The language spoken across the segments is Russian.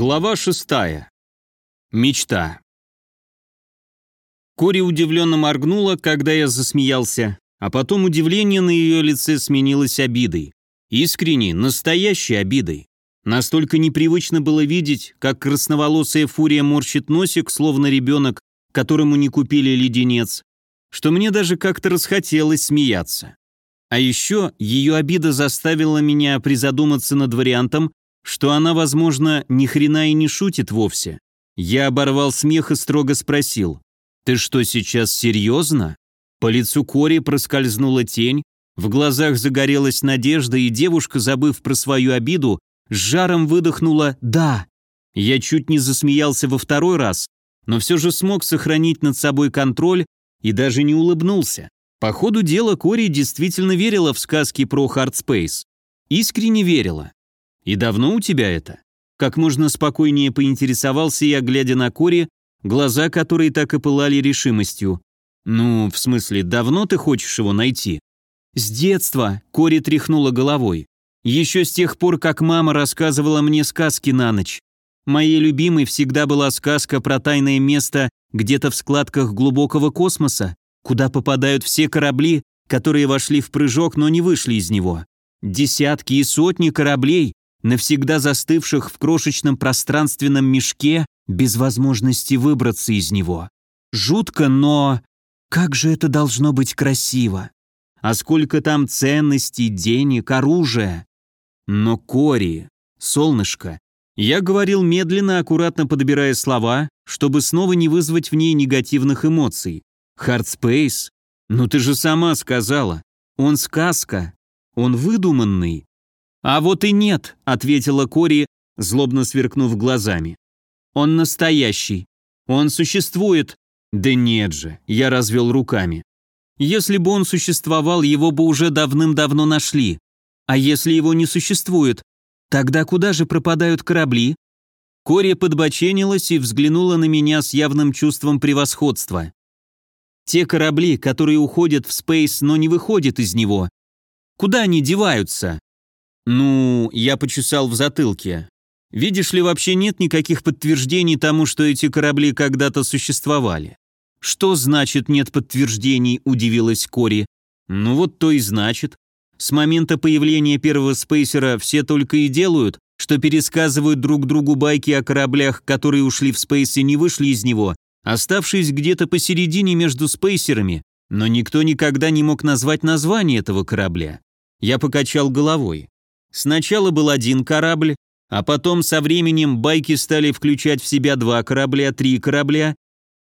Глава шестая. Мечта. Кори удивленно моргнула, когда я засмеялся, а потом удивление на ее лице сменилось обидой. Искренней, настоящей обидой. Настолько непривычно было видеть, как красноволосая фурия морщит носик, словно ребенок, которому не купили леденец, что мне даже как-то расхотелось смеяться. А еще ее обида заставила меня призадуматься над вариантом, что она, возможно, ни хрена и не шутит вовсе. Я оборвал смех и строго спросил, «Ты что, сейчас серьезно?» По лицу Кори проскользнула тень, в глазах загорелась надежда, и девушка, забыв про свою обиду, с жаром выдохнула «да». Я чуть не засмеялся во второй раз, но все же смог сохранить над собой контроль и даже не улыбнулся. По ходу дела Кори действительно верила в сказки про Хардспейс. Искренне верила. «И давно у тебя это?» Как можно спокойнее поинтересовался я, глядя на Кори, глаза которой так и пылали решимостью. «Ну, в смысле, давно ты хочешь его найти?» «С детства», — Кори тряхнула головой. «Еще с тех пор, как мама рассказывала мне сказки на ночь. Моей любимой всегда была сказка про тайное место где-то в складках глубокого космоса, куда попадают все корабли, которые вошли в прыжок, но не вышли из него. Десятки и сотни кораблей, навсегда застывших в крошечном пространственном мешке, без возможности выбраться из него. Жутко, но... Как же это должно быть красиво! А сколько там ценностей, денег, оружия! Но Кори, солнышко, я говорил медленно, аккуратно подбирая слова, чтобы снова не вызвать в ней негативных эмоций. Хардспейс? Ну ты же сама сказала. Он сказка. Он выдуманный. «А вот и нет», — ответила Кори, злобно сверкнув глазами. «Он настоящий. Он существует». «Да нет же», — я развел руками. «Если бы он существовал, его бы уже давным-давно нашли. А если его не существует, тогда куда же пропадают корабли?» Кори подбоченилась и взглянула на меня с явным чувством превосходства. «Те корабли, которые уходят в спейс, но не выходят из него. Куда они деваются?» «Ну, я почесал в затылке. Видишь ли, вообще нет никаких подтверждений тому, что эти корабли когда-то существовали». «Что значит нет подтверждений?» – удивилась Кори. «Ну вот то и значит. С момента появления первого спейсера все только и делают, что пересказывают друг другу байки о кораблях, которые ушли в спейс и не вышли из него, оставшись где-то посередине между спейсерами, но никто никогда не мог назвать название этого корабля. Я покачал головой. Сначала был один корабль, а потом со временем байки стали включать в себя два корабля, три корабля,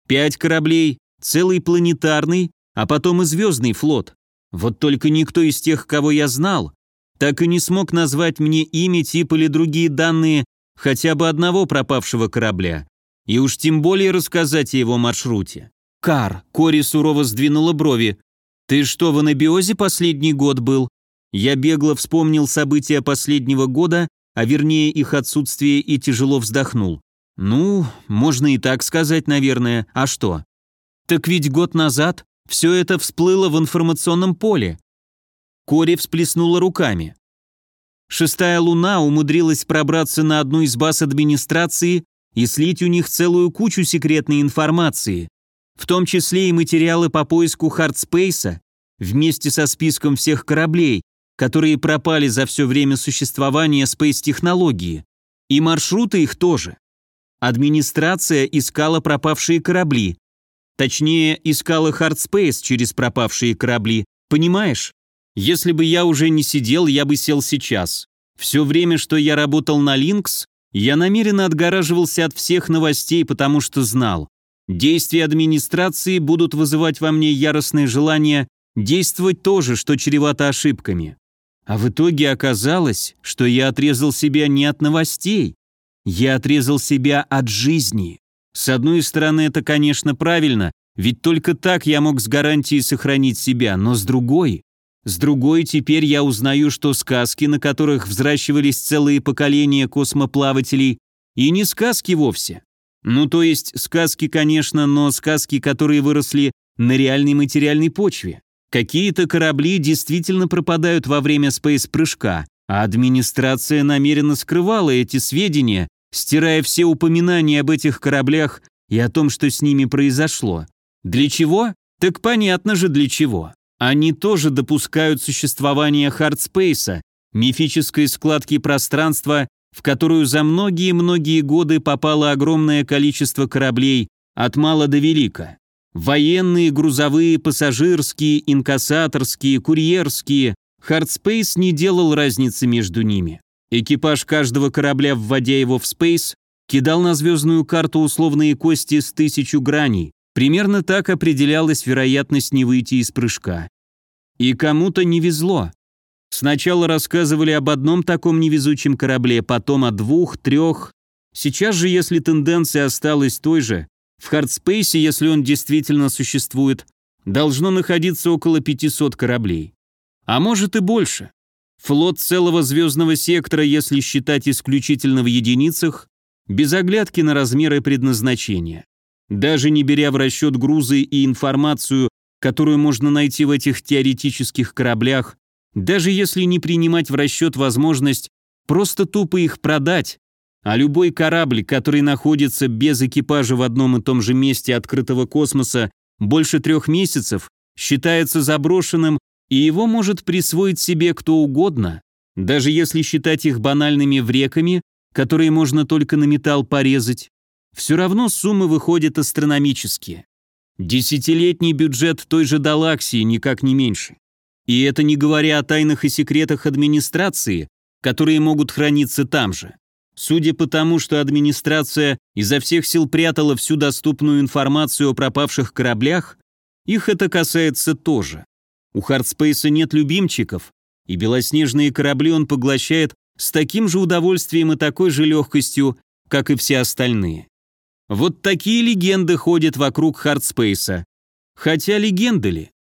пять кораблей, целый планетарный, а потом и звездный флот. Вот только никто из тех, кого я знал, так и не смог назвать мне имя, тип или другие данные хотя бы одного пропавшего корабля. И уж тем более рассказать о его маршруте. «Кар», — Кори сурово сдвинула брови, «ты что, в анабиозе последний год был? Я бегло вспомнил события последнего года, а вернее их отсутствие и тяжело вздохнул. Ну, можно и так сказать, наверное. А что? Так ведь год назад все это всплыло в информационном поле. Кори всплеснула руками. Шестая луна умудрилась пробраться на одну из баз администрации и слить у них целую кучу секретной информации, в том числе и материалы по поиску Хардспейса, вместе со списком всех кораблей, которые пропали за все время существования спейс-технологии. И маршруты их тоже. Администрация искала пропавшие корабли. Точнее, искала Хардспейс через пропавшие корабли. Понимаешь? Если бы я уже не сидел, я бы сел сейчас. Все время, что я работал на Линкс, я намеренно отгораживался от всех новостей, потому что знал. Действия администрации будут вызывать во мне яростное желание действовать тоже, что чревато ошибками. А в итоге оказалось, что я отрезал себя не от новостей, я отрезал себя от жизни. С одной стороны, это, конечно, правильно, ведь только так я мог с гарантией сохранить себя, но с другой... С другой, теперь я узнаю, что сказки, на которых взращивались целые поколения космоплавателей, и не сказки вовсе. Ну, то есть сказки, конечно, но сказки, которые выросли на реальной материальной почве. Какие-то корабли действительно пропадают во время спейс-прыжка, а администрация намеренно скрывала эти сведения, стирая все упоминания об этих кораблях и о том, что с ними произошло. Для чего? Так понятно же для чего. Они тоже допускают существование хардспейса, мифической складки пространства, в которую за многие-многие годы попало огромное количество кораблей от мала до велика. Военные, грузовые, пассажирские, инкассаторские, курьерские. Хардспейс не делал разницы между ними. Экипаж каждого корабля, вводя его в спейс, кидал на звездную карту условные кости с тысячью граней. Примерно так определялась вероятность не выйти из прыжка. И кому-то не везло. Сначала рассказывали об одном таком невезучем корабле, потом о двух, трех. Сейчас же, если тенденция осталась той же, в хардспейсе, если он действительно существует, должно находиться около 500 кораблей. А может и больше. Флот целого звездного сектора, если считать исключительно в единицах, без оглядки на размеры предназначения. Даже не беря в расчет грузы и информацию, которую можно найти в этих теоретических кораблях, даже если не принимать в расчет возможность просто тупо их продать, а любой корабль, который находится без экипажа в одном и том же месте открытого космоса больше трех месяцев, считается заброшенным и его может присвоить себе кто угодно, даже если считать их банальными вреками, которые можно только на металл порезать, все равно суммы выходят астрономические. Десятилетний бюджет той же Далаксии никак не меньше. И это не говоря о тайнах и секретах администрации, которые могут храниться там же. Судя по тому, что администрация изо всех сил прятала всю доступную информацию о пропавших кораблях, их это касается тоже. У Хардспейса нет любимчиков, и белоснежные корабли он поглощает с таким же удовольствием и такой же легкостью, как и все остальные. Вот такие легенды ходят вокруг Хардспейса. Хотя легенды ли?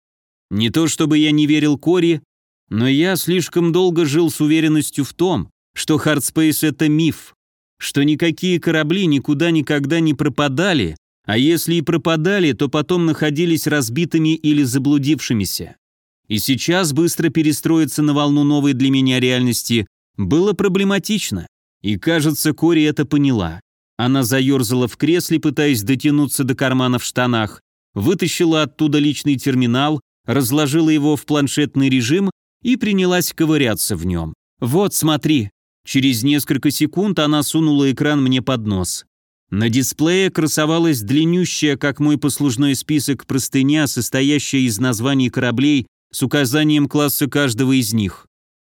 Не то чтобы я не верил Кори, но я слишком долго жил с уверенностью в том, что Хардспейс — это миф, что никакие корабли никуда никогда не пропадали, а если и пропадали, то потом находились разбитыми или заблудившимися. И сейчас быстро перестроиться на волну новой для меня реальности было проблематично. И, кажется, Кори это поняла. Она заерзала в кресле, пытаясь дотянуться до кармана в штанах, вытащила оттуда личный терминал, разложила его в планшетный режим и принялась ковыряться в нем. «Вот, смотри». Через несколько секунд она сунула экран мне под нос. На дисплее красовалась длиннющая, как мой послужной список, простыня, состоящая из названий кораблей с указанием класса каждого из них.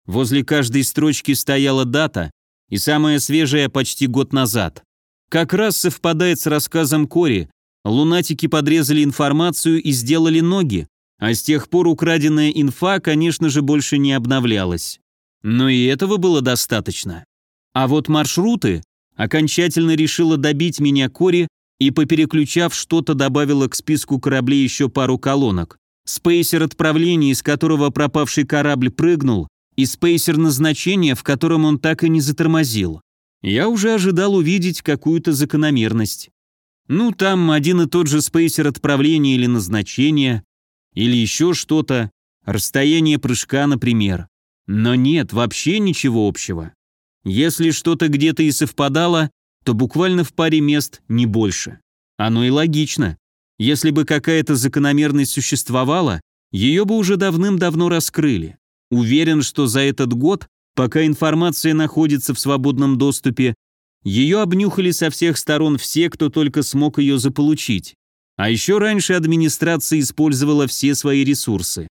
Возле каждой строчки стояла дата, и самая свежая почти год назад. Как раз совпадает с рассказом Кори. Лунатики подрезали информацию и сделали ноги, а с тех пор украденная инфа, конечно же, больше не обновлялась. Но и этого было достаточно. А вот маршруты окончательно решила добить меня Кори и, попереключав что-то, добавила к списку кораблей еще пару колонок. Спейсер отправления, из которого пропавший корабль прыгнул, и спейсер назначения, в котором он так и не затормозил. Я уже ожидал увидеть какую-то закономерность. Ну, там один и тот же спейсер отправления или назначения, или еще что-то, расстояние прыжка, например. Но нет, вообще ничего общего. Если что-то где-то и совпадало, то буквально в паре мест, не больше. Оно и логично. Если бы какая-то закономерность существовала, ее бы уже давным-давно раскрыли. Уверен, что за этот год, пока информация находится в свободном доступе, ее обнюхали со всех сторон все, кто только смог ее заполучить. А еще раньше администрация использовала все свои ресурсы.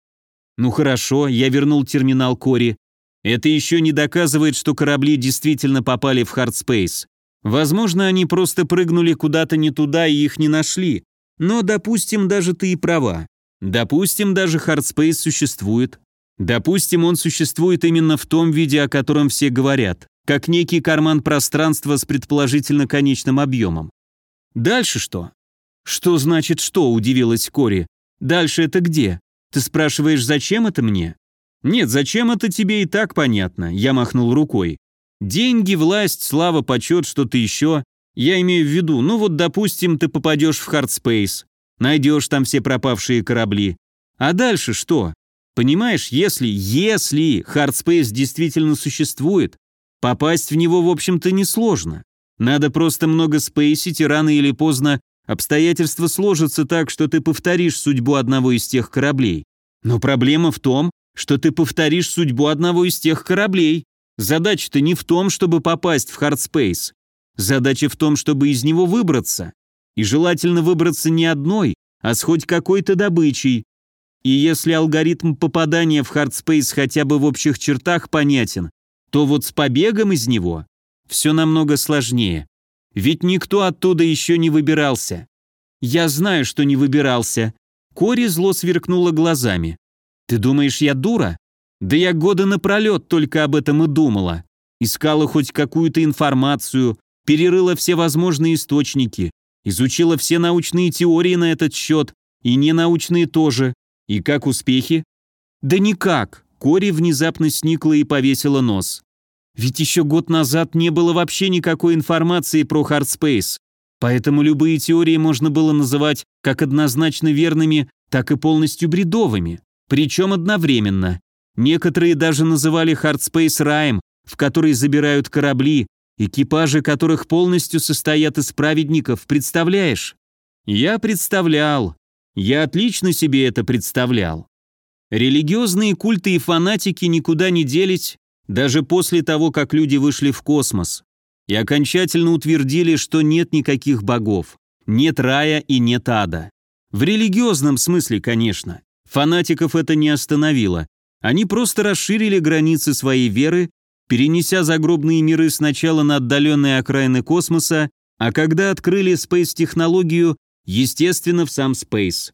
Ну хорошо, я вернул терминал Кори. Это еще не доказывает, что корабли действительно попали в хардспейс. Возможно, они просто прыгнули куда-то не туда и их не нашли, но, допустим, даже ты и права. Допустим, даже хардспейс существует. Допустим, он существует именно в том виде, о котором все говорят, как некий карман пространства с предположительно конечным объемом. Дальше что? Что значит что, удивилась Кори. Дальше это где? Ты спрашиваешь, зачем это мне? Нет, зачем это тебе и так понятно, я махнул рукой. Деньги, власть, слава, почет, что-то еще. Я имею в виду, ну вот, допустим, ты попадешь в Хардспейс, найдешь там все пропавшие корабли. А дальше что? Понимаешь, если, если Хардспейс действительно существует, попасть в него, в общем-то, несложно. Надо просто много спейсить, и рано или поздно обстоятельства сложатся так, что ты повторишь судьбу одного из тех кораблей. Но проблема в том, что ты повторишь судьбу одного из тех кораблей. Задача-то не в том, чтобы попасть в хардспейс. Задача в том, чтобы из него выбраться. И желательно выбраться не одной, а с хоть какой-то добычей. И если алгоритм попадания в хардспейс хотя бы в общих чертах понятен, то вот с побегом из него все намного сложнее. Ведь никто оттуда еще не выбирался. Я знаю, что не выбирался. Кори зло сверкнула глазами. Ты думаешь, я дура? Да я года напролет только об этом и думала. Искала хоть какую-то информацию, перерыла все возможные источники, изучила все научные теории на этот счет, и ненаучные тоже. И как успехи? Да никак. Кори внезапно сникла и повесила нос. Ведь еще год назад не было вообще никакой информации про Hardspace, поэтому любые теории можно было называть как однозначно верными, так и полностью бредовыми, причем одновременно. Некоторые даже называли Hardspace раем, в который забирают корабли, экипажи которых полностью состоят из праведников, представляешь? Я представлял. Я отлично себе это представлял. Религиозные культы и фанатики никуда не делись, даже после того, как люди вышли в космос, и окончательно утвердили, что нет никаких богов, нет рая и нет ада. В религиозном смысле, конечно. Фанатиков это не остановило. Они просто расширили границы своей веры, перенеся загробные миры сначала на отдаленные окраины космоса, а когда открыли спейс-технологию, естественно, в сам спейс.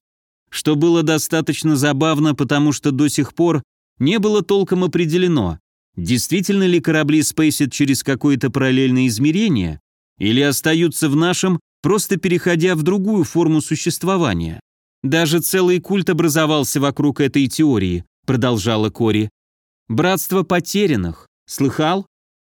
Что было достаточно забавно, потому что до сих пор не было толком определено, Действительно ли корабли спейсят через какое-то параллельное измерение, или остаются в нашем, просто переходя в другую форму существования? Даже целый культ образовался вокруг этой теории, продолжала Кори. Братство потерянных. Слыхал?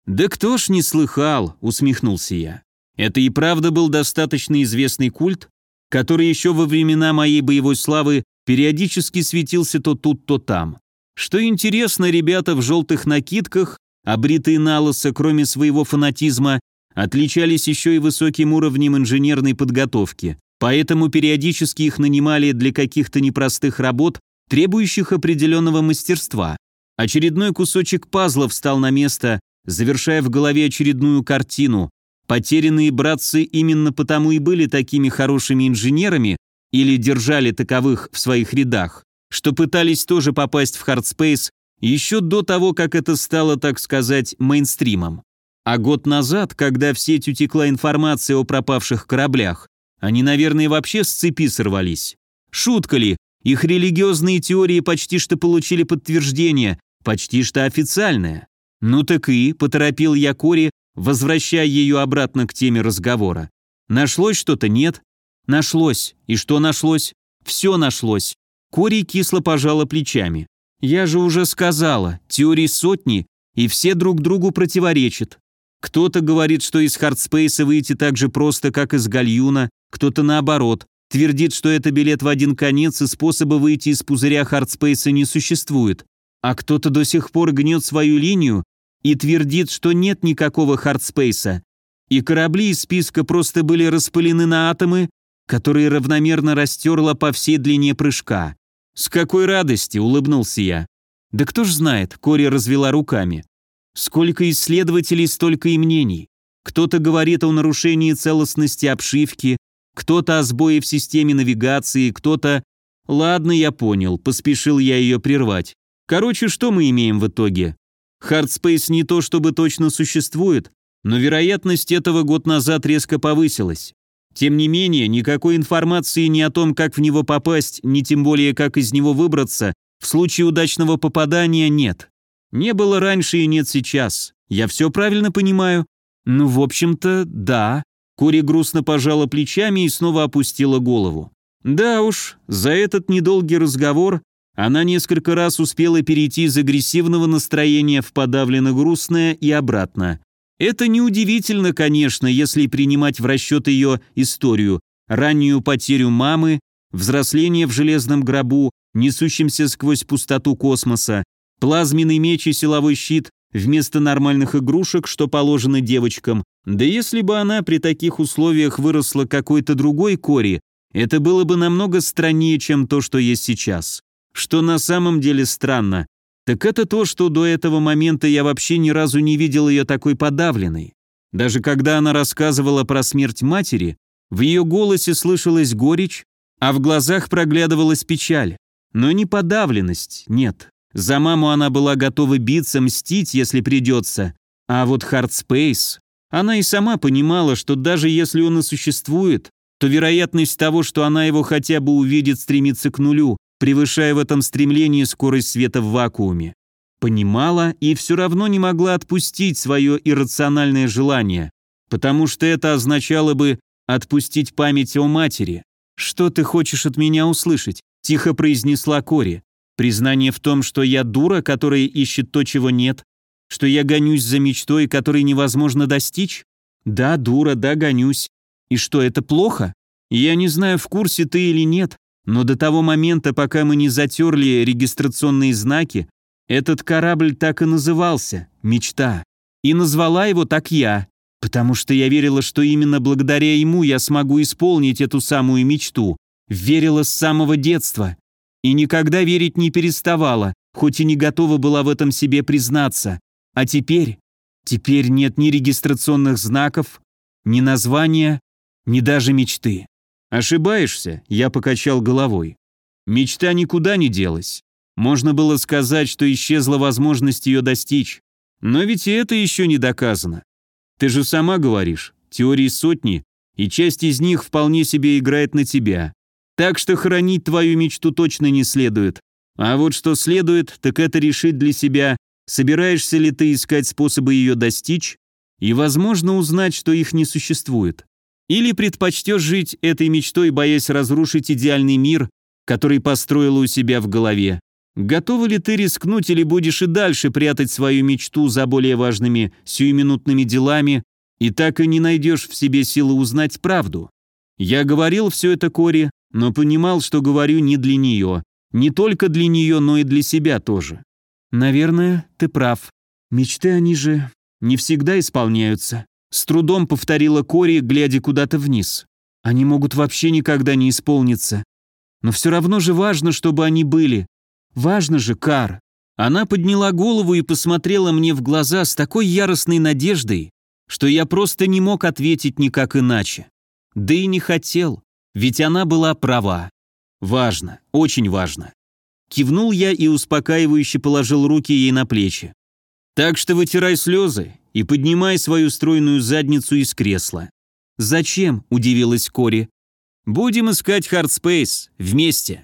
Да кто ж не слыхал, усмехнулся я. Это и правда был достаточно известный культ, который еще во времена моей боевой славы периодически светился то тут, то там. Что интересно, ребята в желтых накидках, обритые на лысо, кроме своего фанатизма, отличались еще и высоким уровнем инженерной подготовки, поэтому периодически их нанимали для каких-то непростых работ, требующих определенного мастерства. Очередной кусочек пазла встал на место, завершая в голове очередную картину. Потерянные братцы именно потому и были такими хорошими инженерами или держали таковых в своих рядах, что пытались тоже попасть в Hardspace еще до того, как это стало, так сказать, мейнстримом. А год назад, когда в сеть утекла информация о пропавших кораблях, они, наверное, вообще с цепи сорвались. Шутка ли, их религиозные теории почти что получили подтверждение, почти что официальное. Ну так и, поторопил я Кори, возвращая ее обратно к теме разговора. Нашлось что-то, нет? Нашлось. И что нашлось? Все нашлось. Кори кисло пожала плечами. «Я же уже сказала, теории сотни, и все друг другу противоречат. Кто-то говорит, что из хардспейса выйти так же просто, как из гальюна, кто-то наоборот, твердит, что это билет в один конец и способа выйти из пузыря хардспейса не существует. А кто-то до сих пор гнет свою линию и твердит, что нет никакого хардспейса. И корабли из списка просто были распылены на атомы, которые равномерно растерло по всей длине прыжка. «С какой радости!» – улыбнулся я. «Да кто ж знает», – Кори развела руками. «Сколько исследователей, столько и мнений. Кто-то говорит о нарушении целостности обшивки, кто-то о сбое в системе навигации, кто-то... Ладно, я понял, поспешил я ее прервать. Короче, что мы имеем в итоге? Хардспейс не то чтобы точно существует, но вероятность этого год назад резко повысилась. Тем не менее, никакой информации ни о том, как в него попасть, ни тем более, как из него выбраться, в случае удачного попадания нет. Не было раньше и нет сейчас. Я все правильно понимаю? Ну, в общем-то, да. Кори грустно пожала плечами и снова опустила голову. Да уж, за этот недолгий разговор она несколько раз успела перейти из агрессивного настроения в подавленно грустное и обратно. Это неудивительно, конечно, если принимать в расчет ее историю, раннюю потерю мамы, взросление в железном гробу, несущемся сквозь пустоту космоса, плазменный меч и силовой щит, вместо нормальных игрушек, что положено девочкам. Да если бы она при таких условиях выросла какой-то другой Кори, это было бы намного страннее, чем то, что есть сейчас. Что на самом деле странно, так это то, что до этого момента я вообще ни разу не видел ее такой подавленной. Даже когда она рассказывала про смерть матери, в ее голосе слышалась горечь, а в глазах проглядывалась печаль. Но не подавленность, нет. За маму она была готова биться, мстить, если придется. А вот Хардспейс... Она и сама понимала, что даже если он и существует, то вероятность того, что она его хотя бы увидит, стремится к нулю, превышая в этом стремлении скорость света в вакууме. Понимала и все равно не могла отпустить свое иррациональное желание, потому что это означало бы отпустить память о матери. «Что ты хочешь от меня услышать?» – тихо произнесла Кори. «Признание в том, что я дура, которая ищет то, чего нет? Что я гонюсь за мечтой, которой невозможно достичь? Да, дура, да, гонюсь. И что, это плохо? Я не знаю, в курсе ты или нет, но до того момента, пока мы не затерли регистрационные знаки, этот корабль так и назывался – «Мечта». И назвала его так я, потому что я верила, что именно благодаря ему я смогу исполнить эту самую мечту. Верила с самого детства. И никогда верить не переставала, хоть и не готова была в этом себе признаться. А теперь? Теперь нет ни регистрационных знаков, ни названия, ни даже мечты. Ошибаешься, я покачал головой. Мечта никуда не делась. Можно было сказать, что исчезла возможность ее достичь. Но ведь и это еще не доказано. Ты же сама говоришь, теории сотни, и часть из них вполне себе играет на тебя. Так что хранить твою мечту точно не следует. А вот что следует, так это решить для себя, собираешься ли ты искать способы ее достичь, и, возможно, узнать, что их не существует. Или предпочтешь жить этой мечтой, боясь разрушить идеальный мир, который построила у себя в голове. Готова ли ты рискнуть или будешь и дальше прятать свою мечту за более важными сиюминутными делами и так и не найдешь в себе силы узнать правду? Я говорил все это Кори, но понимал, что говорю не для нее. Не только для нее, но и для себя тоже. Наверное, ты прав. Мечты, они же не всегда исполняются. С трудом повторила Кори, глядя куда-то вниз. Они могут вообще никогда не исполниться. Но все равно же важно, чтобы они были, Важно же, Кар. Она подняла голову и посмотрела мне в глаза с такой яростной надеждой, что я просто не мог ответить никак иначе. Да и не хотел, ведь она была права. Важно, очень важно. Кивнул я и успокаивающе положил руки ей на плечи. Так что вытирай слезы и поднимай свою стройную задницу из кресла. «Зачем?» – удивилась Кори. «Будем искать Хардспейс. Вместе».